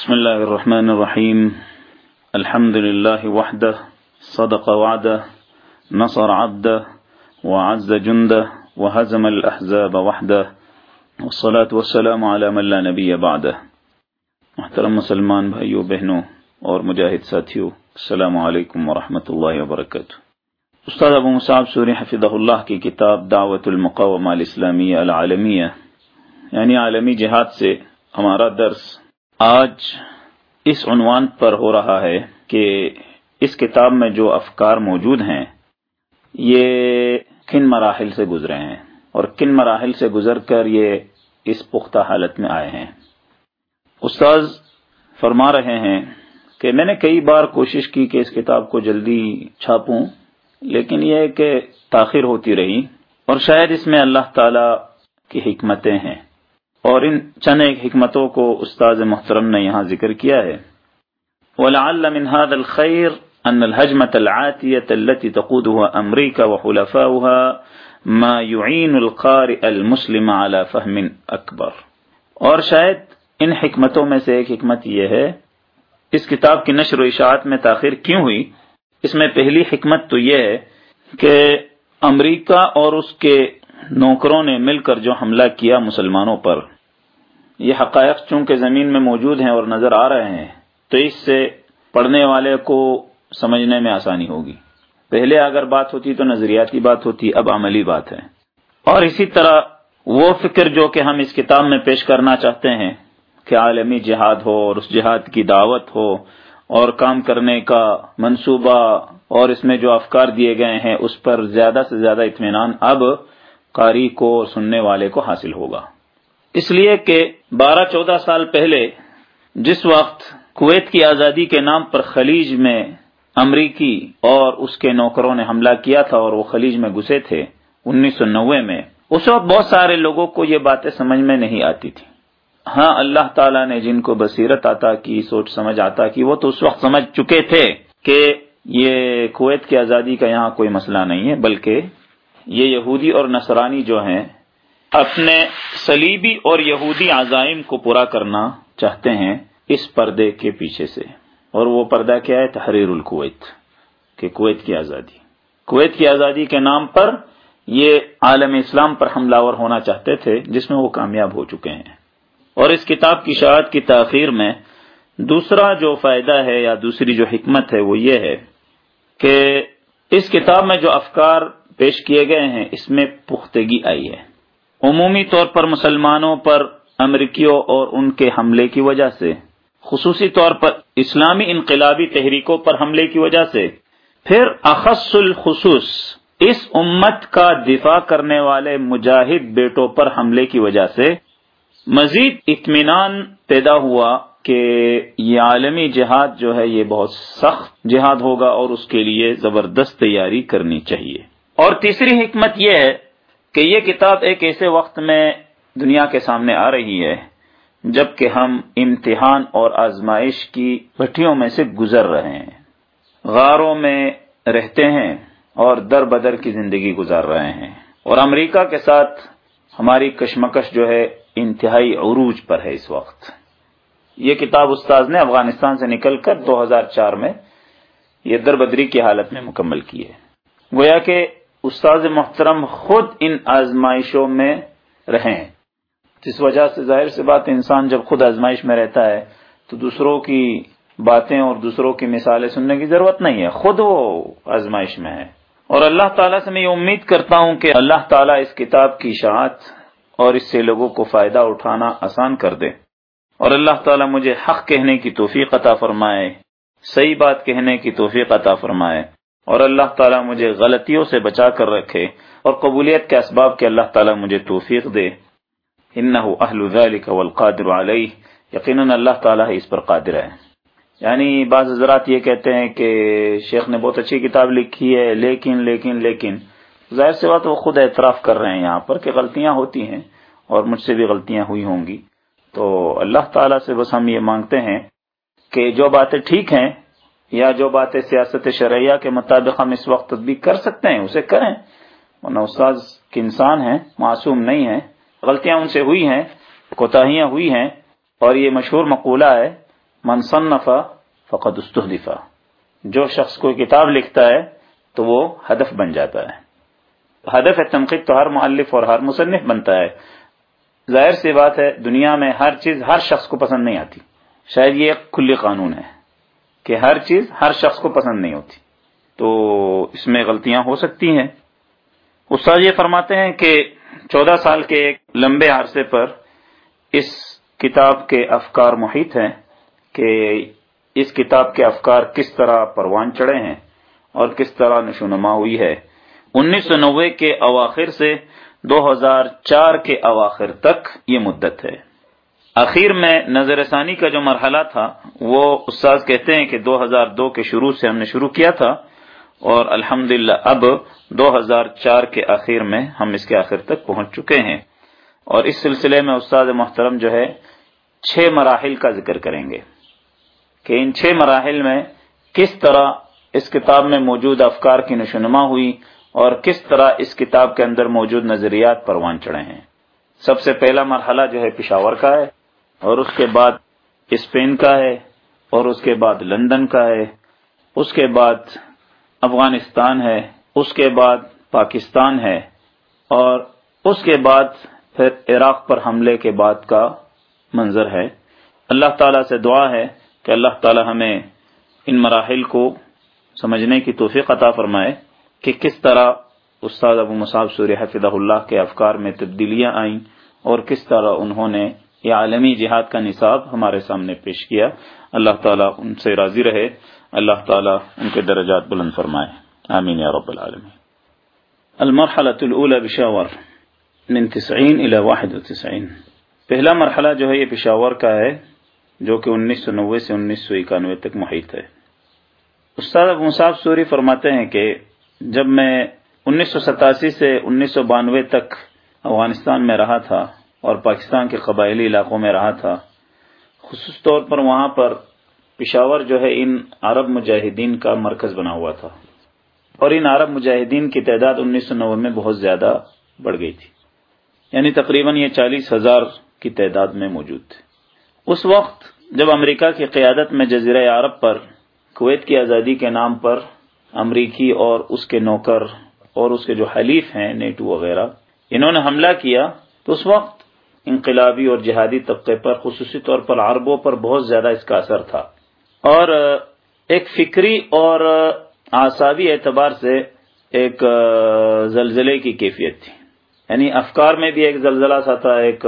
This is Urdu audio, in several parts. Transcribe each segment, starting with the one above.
بسم الله الرحمن الرحيم. الحمد لله وحده. صدق وعده. نصر عبده. وعز جنده. وهزم الأحزاب وحده. والصلاة والسلام على من لا نبي بعده. محترم مسلمان بھائیو، بہنوں اور مجاہد ساتھیو، السلام علیکم ورحمۃ اللہ وبرکاتہ. استاد ابو مصعب سوری حفظہ اللہ کی کتاب دعوت المقامہ الاسلامیہ العالمیہ یعنی عالمی جہاد سے ہمارا درس آج اس عنوان پر ہو رہا ہے کہ اس کتاب میں جو افکار موجود ہیں، یہ کن مراحل سے گزرے ہیں اور کن مراحل سے گزر کر یہ اس پختہ حالت میں آئے ہیں۔ استاذ فرما رہے ہیں کہ میں نے کئی بار کوشش کی کہ اس کتاب کو جلدی چھاپوں، لیکن یہ کہ تاخیر ہوتی رہی اور شاید اس میں اللہ تعالی کی حکمتیں ہیں۔ اور ان چند ایک حکمتوں کو استاذ محترم نے یہاں ذکر کیا ہے۔ وَلَعَلَّ مِنْ هَذَا الْخَيْرِ أَنَّ الْهَجْمَةَ الْعَاتِيَةَ الَّتِي تَقُودُهَا أَمْرِيكَ وَحُلَفَاؤُهَا مَا يُعِينُ الْقَارِئَ الْمُسْلِمَ عَلَى فَهْمٍ أَكْبَرٍ۔ اور شاید ان حکمتوں میں سے ایک حکمت یہ ہے، اس کتاب کی نشر و اشاعت میں تاخیر کیوں ہوئی؟ اس میں پہلی حکمت تو یہ ہے کہ امریکہ اور اس کے نوکروں نے مل کر جو حملہ کیا مسلمانوں پر یہ حقائق چونکہ زمین میں موجود ہیں اور نظر آ رہے ہیں، تو اس سے پڑھنے والے کو سمجھنے میں آسانی ہوگی۔ پہلے اگر بات ہوتی تو نظریاتی بات ہوتی، اب عملی بات ہے۔ اور اسی طرح وہ فکر جو کہ ہم اس کتاب میں پیش کرنا چاہتے ہیں کہ عالمی جہاد ہو اور اس جہاد کی دعوت ہو اور کام کرنے کا منصوبہ اور اس میں جو افکار دیے گئے ہیں، اس پر زیادہ سے زیادہ اطمینان اب قاری کو سننے والے کو حاصل ہوگا۔ اس لیے کہ بارہ چودہ سال پہلے جس وقت کویت کی آزادی کے نام پر خلیج میں امریکی اور اس کے نوکروں نے حملہ کیا تھا اور وہ خلیج میں گھسے تھے، انیس سو نوے میں، اس وقت بہت سارے لوگوں کو یہ باتیں سمجھ میں نہیں آتی تھی ہاں اللہ تعالیٰ نے جن کو بصیرت آتا کی، سوچ سمجھ آتا کی، وہ تو اس وقت سمجھ چکے تھے کہ یہ کویت کی آزادی کا یہاں کوئی مسئلہ نہیں ہے، بلکہ یہ یہودی اور نصرانی جو ہیں اپنے سلیبی اور یہودی عزائم کو پورا کرنا چاہتے ہیں اس پردے کے پیچھے سے۔ اور وہ پردہ کیا ہے؟ تحریر الکویت، کہ کویت کی آزادی۔ کویت کی آزادی کے نام پر یہ عالم اسلام پر حملہ ور ہونا چاہتے تھے، جس میں وہ کامیاب ہو چکے ہیں۔ اور اس کتاب کی شاعت کی تاخیر میں دوسرا جو فائدہ ہے یا دوسری جو حکمت ہے، وہ یہ ہے کہ اس کتاب میں جو افکار پیش کیے گئے ہیں، اس میں پختگی آئی ہے۔ عمومی طور پر مسلمانوں پر امریکیوں اور ان کے حملے کی وجہ سے، خصوصی طور پر اسلامی انقلابی تحریکوں پر حملے کی وجہ سے، پھر اخص الخصوص اس امت کا دفاع کرنے والے مجاہد بیٹوں پر حملے کی وجہ سے مزید اطمینان پیدا ہوا کہ یہ عالمی جہاد جو ہے، یہ بہت سخت جہاد ہوگا اور اس کے لیے زبردست تیاری کرنی چاہیے۔ اور تیسری حکمت یہ ہے کہ یہ کتاب ایک ایسے وقت میں دنیا کے سامنے آ رہی ہے جبکہ ہم امتحان اور آزمائش کی بھٹیوں میں سے گزر رہے ہیں۔ غاروں میں رہتے ہیں اور در بدر کی زندگی گزار رہے ہیں۔ اور امریکہ کے ساتھ ہماری کشمکش جو ہے انتہائی عروج پر ہے اس وقت۔ یہ کتاب استاذ نے افغانستان سے نکل کر دو ہزار چار میں یہ در بدری کی حالت میں مکمل کی ہے۔ گویا کہ استاذ محترم خود ان آزمائشوں میں رہیں۔ جس وجہ سے ظاہر سے بات انسان جب خود آزمائش میں رہتا ہے، تو دوسروں کی باتیں اور دوسروں کی مثالیں سننے کی ضرورت نہیں ہے۔ خود وہ آزمائش میں ہے۔ اور اللہ تعالیٰ سے میں یہ امید کرتا ہوں کہ اللہ تعالیٰ اس کتاب کی اشاعت اور اس سے لوگوں کو فائدہ اٹھانا آسان کر دے۔ اور اللہ تعالیٰ مجھے حق کہنے کی توفیق عطا فرمائے، صحیح بات کہنے کی توفیق عطا فرمائے۔ اور اللہ تعالیٰ مجھے غلطیوں سے بچا کر رکھے اور قبولیت کے اسباب کے اللہ تعالیٰ مجھے توفیق دے۔ اہل ذلك والقادر علیہ۔ یقیناً اللہ تعالیٰ اس پر قادر ہے۔ یعنی بعض حضرات یہ کہتے ہیں کہ شیخ نے بہت اچھی کتاب لکھی ہے، لیکن لیکن لیکن۔ ظاہر سے بات وہ خود اعتراف کر رہے ہیں یہاں پر کہ غلطیاں ہوتی ہیں اور مجھ سے بھی غلطیاں ہوئی ہوں گی۔ تو اللہ تعالیٰ سے بس ہم یہ مانگتے ہیں کہ جو باتیں ٹھیک ہیں یا جو باتیں سیاست شرعیہ کے مطابق ہم اس وقت تدبیق کر سکتے ہیں، اسے کریں۔ ورنہ استاذ کے انسان ہیں، معصوم نہیں ہیں، غلطیاں ان سے ہوئی ہیں، کوتاہیاں ہوئی ہیں اور یہ مشہور مقولہ ہے منصنفا فقد استحدفا جو شخص کوئی کتاب لکھتا ہے تو وہ ہدف بن جاتا ہے۔ ہدف تنقید تو ہر مؤلف اور ہر مصنف بنتا ہے۔ ظاہر سی بات ہے، دنیا میں ہر چیز، ہر شخص کو پسند نہیں آتی۔ شاید یہ ایک کھلی قانون ہے۔ کہ ہر چیز ہر شخص کو پسند نہیں ہوتی۔ تو اس میں غلطیاں ہو سکتی ہیں۔ استاد یہ فرماتے ہیں کہ چودہ سال کے ایک لمبے عرصے پر اس کتاب کے افکار محیط ہیں کہ اس کتاب کے افکار کس طرح پروان چڑھے ہیں اور کس طرح نشونما ہوئی ہے۔ انیس سو نوے کے اواخر سے دو ہزار چار کے اواخر تک یہ مدت ہے۔ اخیر میں نظر ثانی کا جو مرحلہ تھا، وہ استاذ کہتے ہیں کہ دو ہزار دو کے شروع سے ہم نے شروع کیا تھا اور الحمد اب دو ہزار چار کے آخر میں ہم اس کے آخر تک پہنچ چکے ہیں۔ اور اس سلسلے میں استاد محترم جو ہے، چھ مراحل کا ذکر کریں گے کہ ان چھ مراحل میں کس طرح اس کتاب میں موجود افکار کی نشونما ہوئی اور کس طرح اس کتاب کے اندر موجود نظریات پروان چڑھے ہیں۔ سب سے پہلا مرحلہ جو ہے، پشاور کا ہے۔ اور اس کے بعد اسپین کا ہے، اور اس کے بعد لندن کا ہے، اس کے بعد افغانستان ہے، اس کے بعد پاکستان ہے، اور اس کے بعد پھر عراق پر حملے کے بعد کا منظر ہے۔ اللہ تعالیٰ سے دعا ہے کہ اللہ تعالیٰ ہمیں ان مراحل کو سمجھنے کی توفیق عطا فرمائے کہ کس طرح استاد ابو مصعب سوریہ حفظ اللہ کے افکار میں تبدیلیاں آئیں اور کس طرح انہوں نے یہ عالمی جہاد کا نصاب ہمارے سامنے پیش کیا۔ اللہ تعالیٰ ان سے راضی رہے۔ اللہ تعالیٰ ان کے درجات بلند فرمائے۔ آمین یا رب العالمین۔ المرحلة الأولى بشاور من تسعین الى واحد وتسعین پہلا مرحلہ جو ہے یہ پشاور کا ہے، جو کہ انیس سو نوے سے انیس سو اکانوے تک محیط ہے۔ استاد ابو مصعب سوری فرماتے ہیں کہ جب میں انیس سو ستاسی سے انیس سو بانوے تک افغانستان میں رہا تھا اور پاکستان کے قبائلی علاقوں میں رہا تھا۔ خصوص طور پر وہاں پر پشاور جو ہے ان عرب مجاہدین کا مرکز بنا ہوا تھا۔ اور ان عرب مجاہدین کی تعداد انیس سو نوے میں بہت زیادہ بڑھ گئی تھی۔ یعنی تقریباً یہ چالیس ہزار کی تعداد میں موجود تھے۔ اس وقت جب امریکہ کی قیادت میں جزیرہ عرب پر کویت کی آزادی کے نام پر امریکی اور اس کے نوکر اور اس کے جو حلیف ہیں، نیٹو وغیرہ، انہوں نے حملہ کیا، تو اس وقت انقلابی اور جہادی طبقے پر، خصوصی طور پر عربوں پر بہت زیادہ اس کا اثر تھا۔ اور ایک فکری اور آسابی اعتبار سے ایک زلزلے کی کیفیت تھی۔ یعنی افکار میں بھی ایک زلزلہ سا تھا، ایک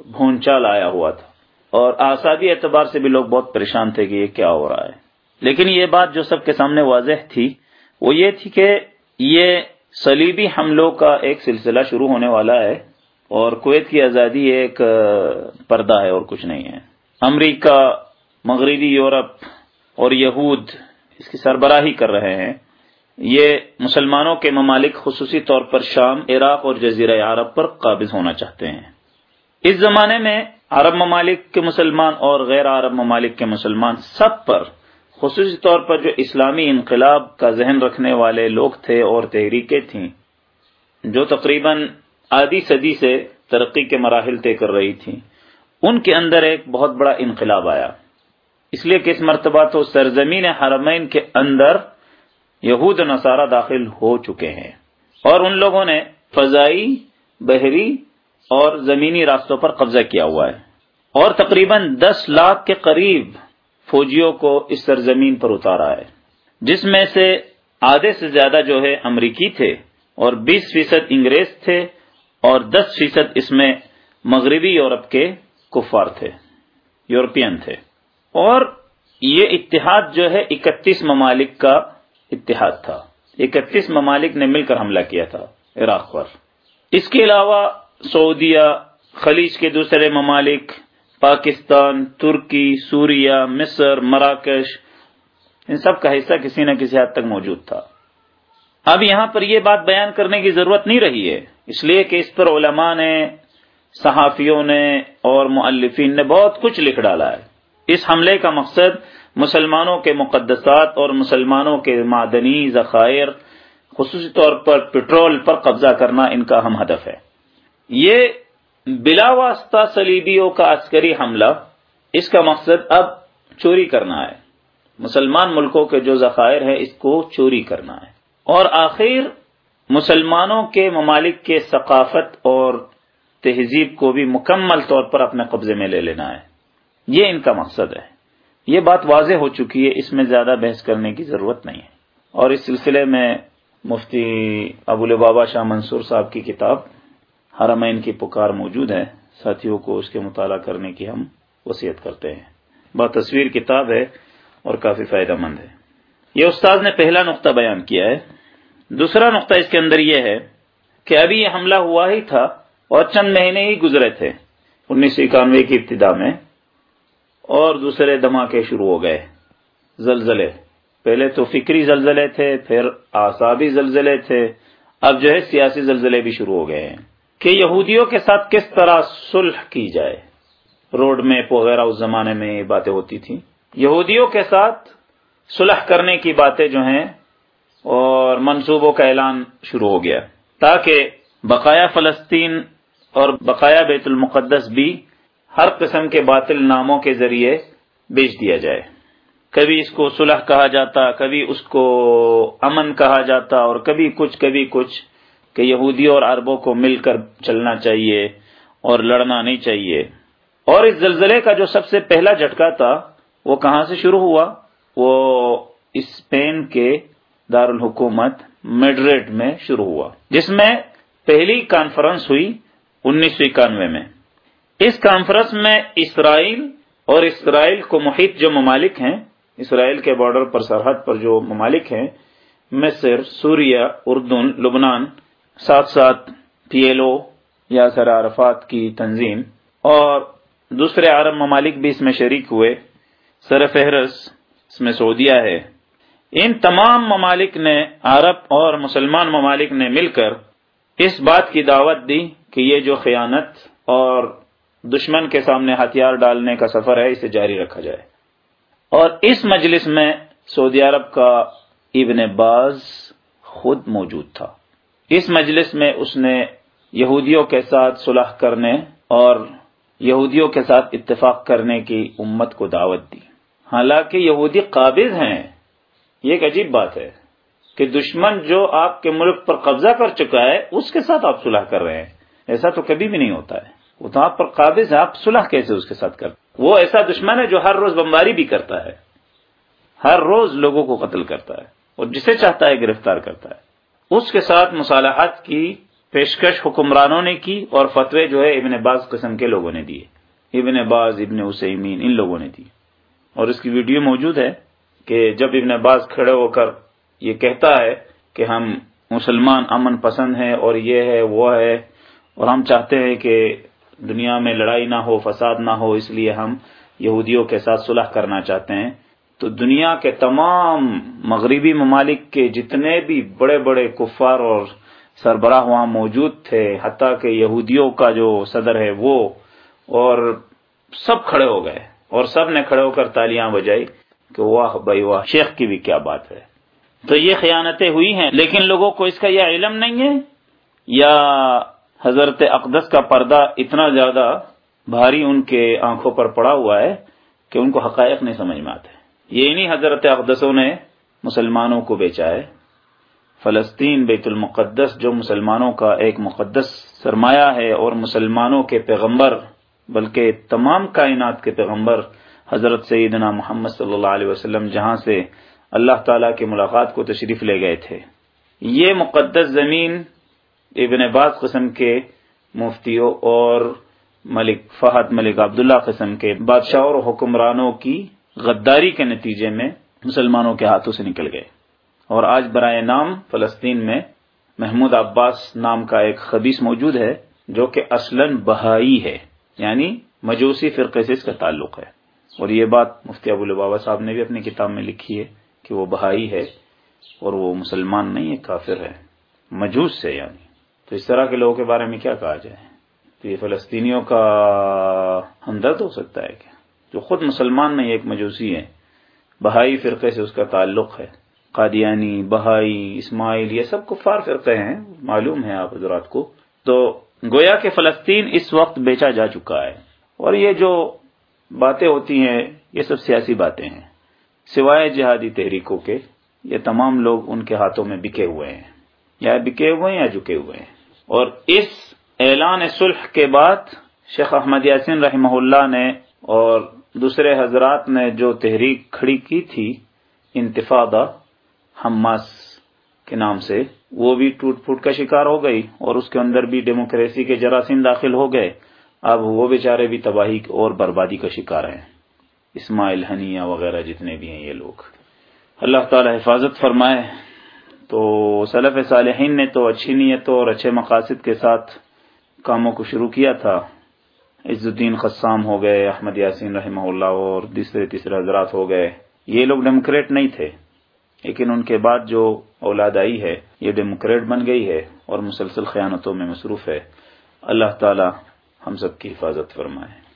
بھونچال آیا ہوا تھا۔ اور آسابی اعتبار سے بھی لوگ بہت پریشان تھے کہ یہ کیا ہو رہا ہے۔ لیکن یہ بات جو سب کے سامنے واضح تھی، وہ یہ تھی کہ یہ سلیبی حملوں کا ایک سلسلہ شروع ہونے والا ہے۔ اور کویت کی آزادی ایک پردہ ہے اور کچھ نہیں ہے۔ امریکہ، مغربی یورپ اور یہود اس کی سربراہی کر رہے ہیں۔ یہ مسلمانوں کے ممالک خصوصی طور پر شام، عراق اور جزیرہ عرب پر قابض ہونا چاہتے ہیں۔ اس زمانے میں عرب ممالک کے مسلمان اور غیر عرب ممالک کے مسلمان سب پر خصوصی طور پر جو اسلامی انقلاب کا ذہن رکھنے والے لوگ تھے اور تحریکیں تھیں، جو تقریباً آدھی صدی سے ترقی کے مراحل طے کر رہی تھیں۔ ان کے اندر ایک بہت بڑا انقلاب آیا۔ اس لیے کہ اس مرتبہ تو سرزمین حرمین کے اندر یہود نصارہ داخل ہو چکے ہیں۔ اور ان لوگوں نے فضائی، بحری اور زمینی راستوں پر قبضہ کیا ہوا ہے۔ اور تقریباً دس لاکھ کے قریب فوجیوں کو اس سرزمین پر اتارا ہے۔ جس میں سے آدھے سے زیادہ جو ہے امریکی تھے اور بیس فیصد انگریز تھے۔ اور دس فیصد اس میں مغربی یورپ کے کفار تھے، یورپین تھے۔ اور یہ اتحاد جو ہے اکتیس ممالک کا اتحاد تھا۔ اکتیس ممالک نے مل کر حملہ کیا تھا عراق پر۔ اس کے علاوہ سعودیہ، خلیج کے دوسرے ممالک، پاکستان، ترکی سوریا مصر، مراکش، ان سب کا حصہ کسی نہ کسی حد تک موجود تھا۔ اب یہاں پر یہ بات بیان کرنے کی ضرورت نہیں رہی ہے۔ اس لیے کہ اس پر علماء نے، صحافیوں نے اور مؤلفین نے بہت کچھ لکھ ڈالا ہے۔ اس حملے کا مقصد مسلمانوں کے مقدسات اور مسلمانوں کے معدنی ذخائر، خصوصی طور پر پٹرول پر قبضہ کرنا ان کا اہم ہدف ہے۔ یہ بلا واسطہ سلیبیوں کا عسکری حملہ، اس کا مقصد اب چوری کرنا ہے۔ مسلمان ملکوں کے جو ذخائر ہے اس کو چوری کرنا ہے۔ اور آخر مسلمانوں کے ممالک کے ثقافت اور تہذیب کو بھی مکمل طور پر اپنے قبضے میں لے لینا ہے۔ یہ ان کا مقصد ہے۔ یہ بات واضح ہو چکی ہے، اس میں زیادہ بحث کرنے کی ضرورت نہیں ہے۔ اور اس سلسلے میں مفتی ابو بابا شاہ منصور صاحب کی کتاب حرمین کی پکار موجود ہے۔ ساتھیوں کو اس کے مطالعہ کرنے کی ہم وصیت کرتے ہیں۔ بہت تصویر کتاب ہے اور کافی فائدہ مند ہے۔ یہ استاد نے پہلا نقطہ بیان کیا ہے۔ دوسرا نقطہ اس کے اندر یہ ہے کہ ابھی یہ حملہ ہوا ہی تھا اور چند مہینے ہی گزرے تھے، انیس سو اکانوے کی ابتدا میں، اور دوسرے دھماکے شروع ہو گئے، زلزلے۔ پہلے تو فکری زلزلے تھے، پھر آسابی زلزلے تھے، اب جو ہے سیاسی زلزلے بھی شروع ہو گئے ہیں۔ کہ یہودیوں کے ساتھ کس طرح صلح کی جائے۔ روڈ میپ وغیرہ اس زمانے میں یہ باتیں ہوتی تھیں۔ یہودیوں کے ساتھ صلح کرنے کی باتیں جو ہیں اور منصوبوں کا اعلان شروع ہو گیا تاکہ بقایا فلسطین اور بقایا بیت المقدس بھی ہر قسم کے باطل ناموں کے ذریعے بیچ دیا جائے۔ کبھی اس کو صلح کہا جاتا، کبھی اس کو امن کہا جاتا اور کبھی کچھ کبھی کچھ کہ یہودیوں اور عربوں کو مل کر چلنا چاہیے اور لڑنا نہیں چاہیے۔ اور اس زلزلے کا جو سب سے پہلا جھٹکا تھا، وہ کہاں سے شروع ہوا؟ وہ اسپین کے دارالحکومت میڈریڈ میں شروع ہوا، جس میں پہلی کانفرنس ہوئی انیس سو اکانوے میں۔ اس کانفرنس میں اسرائیل اور اسرائیل کو محیط جو ممالک ہیں، اسرائیل کے بارڈر پر، سرحد پر جو ممالک ہیں، مصر سوریا اردن، لبنان، ساتھ ساتھ پی ایل او یا سر عرفات کی تنظیم اور دوسرے عرب ممالک بھی اس میں شریک ہوئے۔ سر فہرست اس میں سعودیہ ہے۔ ان تمام ممالک نے، عرب اور مسلمان ممالک نے مل کر اس بات کی دعوت دی کہ یہ جو خیانت اور دشمن کے سامنے ہتھیار ڈالنے کا سفر ہے، اسے جاری رکھا جائے۔ اور اس مجلس میں سعودی عرب کا ابن باز خود موجود تھا۔ اس مجلس میں اس نے یہودیوں کے ساتھ صلح کرنے اور یہودیوں کے ساتھ اتفاق کرنے کی امت کو دعوت دی۔ حالانکہ یہودی قابض ہیں۔ یہ ایک عجیب بات ہے کہ دشمن جو آپ کے ملک پر قبضہ کر چکا ہے، اس کے ساتھ آپ صلح کر رہے ہیں۔ ایسا تو کبھی بھی نہیں ہوتا ہے۔ وہ تو آپ پر قابض ہے، آپ صلح کیسے اس کے ساتھ کرتے وہ ایسا دشمن ہے جو ہر روز بمباری بھی کرتا ہے۔ ہر روز لوگوں کو قتل کرتا ہے اور جسے چاہتا ہے گرفتار کرتا ہے۔ اس کے ساتھ مصالحات کی، پیشکش حکمرانوں نے کی اور فتوے جو ہے ابن باز قسم کے لوگوں نے دیے۔ ابن باز، ابن اسیمین ان لوگوں نے دی اور اس کی ویڈیو موجود ہے۔ کہ جب ابن باز کھڑے ہو کر یہ کہتا ہے کہ ہم مسلمان امن پسند ہیں اور یہ ہے وہ ہے، اور ہم چاہتے ہیں کہ دنیا میں لڑائی نہ ہو، فساد نہ ہو، اس لیے ہم یہودیوں کے ساتھ صلح کرنا چاہتے ہیں۔ تو دنیا کے تمام مغربی ممالک کے جتنے بھی بڑے بڑے کفار اور سربراہ وہاں موجود تھے، حتیٰ کہ یہودیوں کا جو صدر ہے وہ، اور سب کھڑے ہو گئے، اور سب نے کھڑے ہو کر تالیاں بجائی۔ کہ واہ بھائی واہ، شیخ کی بھی کیا بات ہے؟ تو یہ خیانتیں ہوئی ہیں، لیکن لوگوں کو اس کا یہ علم نہیں ہے، یا حضرت اقدس کا پردہ اتنا زیادہ بھاری ان کے آنکھوں پر پڑا ہوا ہے کہ ان کو حقائق نہیں سمجھ میں آتے۔ یہ نہیں حضرت اقدسوں نے مسلمانوں کو بیچا ہے۔ فلسطین بیت المقدس، جو مسلمانوں کا ایک مقدس سرمایہ ہے اور مسلمانوں کے پیغمبر، بلکہ تمام کائنات کے پیغمبر حضرت سیدنا محمد صلی اللہ علیہ وسلم جہاں سے اللہ تعالی کی ملاقات کو تشریف لے گئے تھے۔ یہ مقدس زمین ابن باز قسم کے مفتیوں اور ملک فہد ملک عبداللہ قسم کے بادشاہ اور حکمرانوں کی غداری کے نتیجے میں مسلمانوں کے ہاتھوں سے نکل گئے۔ اور آج برائے نام فلسطین میں محمود عباس نام کا ایک خبیص موجود ہے جو کہ اصلاً بہائی ہے یعنی مجوسی فرقے سے اس کا تعلق ہے۔ اور یہ بات مفتی ابو البابا صاحب نے بھی اپنی کتاب میں لکھی ہے کہ وہ بہائی ہے اور وہ مسلمان نہیں ہے، کافر ہے، مجوس سے یعنی۔ تو اس طرح کے لوگوں کے بارے میں کیا کہا جائے؟ تو یہ فلسطینیوں کا ہمدرد ہو سکتا ہے کیا؟ جو خود مسلمان نہیں ایک مجوسی ہے۔ بہائی فرقے سے اس کا تعلق ہے۔ قادیانی بہائی اسماعیل، یہ سب کفار فرقے ہیں، معلوم ہے آپ حضرات کو۔ تو گویا کہ فلسطین اس وقت بیچا جا چکا ہے۔ اور یہ جو باتیں ہوتی ہیں، یہ سب سیاسی باتیں ہیں۔ سوائے جہادی تحریکوں کے، یہ تمام لوگ ان کے ہاتھوں میں بکے ہوئے ہیں۔ یا بکے ہوئے ہیں یا جھکے ہوئے ہیں۔ اور اس اعلان صلح کے بعد شیخ احمد یاسین رحمہ اللہ نے اور دوسرے حضرات نے جو تحریک کھڑی کی تھی، انتفادہ حماس کے نام سے، وہ بھی ٹوٹ پھوٹ کا شکار ہو گئی اور اس کے اندر بھی ڈیموکریسی کے جراثیم داخل ہو گئے۔ اب وہ بیچارے بھی تباہی اور بربادی کا شکار ہیں۔ اسماعیل ہنیا وغیرہ جتنے بھی ہیں یہ لوگ۔ اللہ تعالی حفاظت فرمائے۔ تو سلف صالحین نے تو اچھی نیتوں اور اچھے مقاصد کے ساتھ کاموں کو شروع کیا تھا۔ عز الدین قسام ہو گئے، احمد یاسین رحمہ اللہ اور دوسرے تیسرے حضرات ہو گئے۔ یہ لوگ ڈیموکریٹ نہیں تھے، لیکن ان کے بعد جو اولاد آئی ہے، یہ ڈیموکریٹ بن گئی ہے اور مسلسل خیانتوں میں مصروف ہے۔ اللہ تعالی ہم سب کی حفاظت فرمائے۔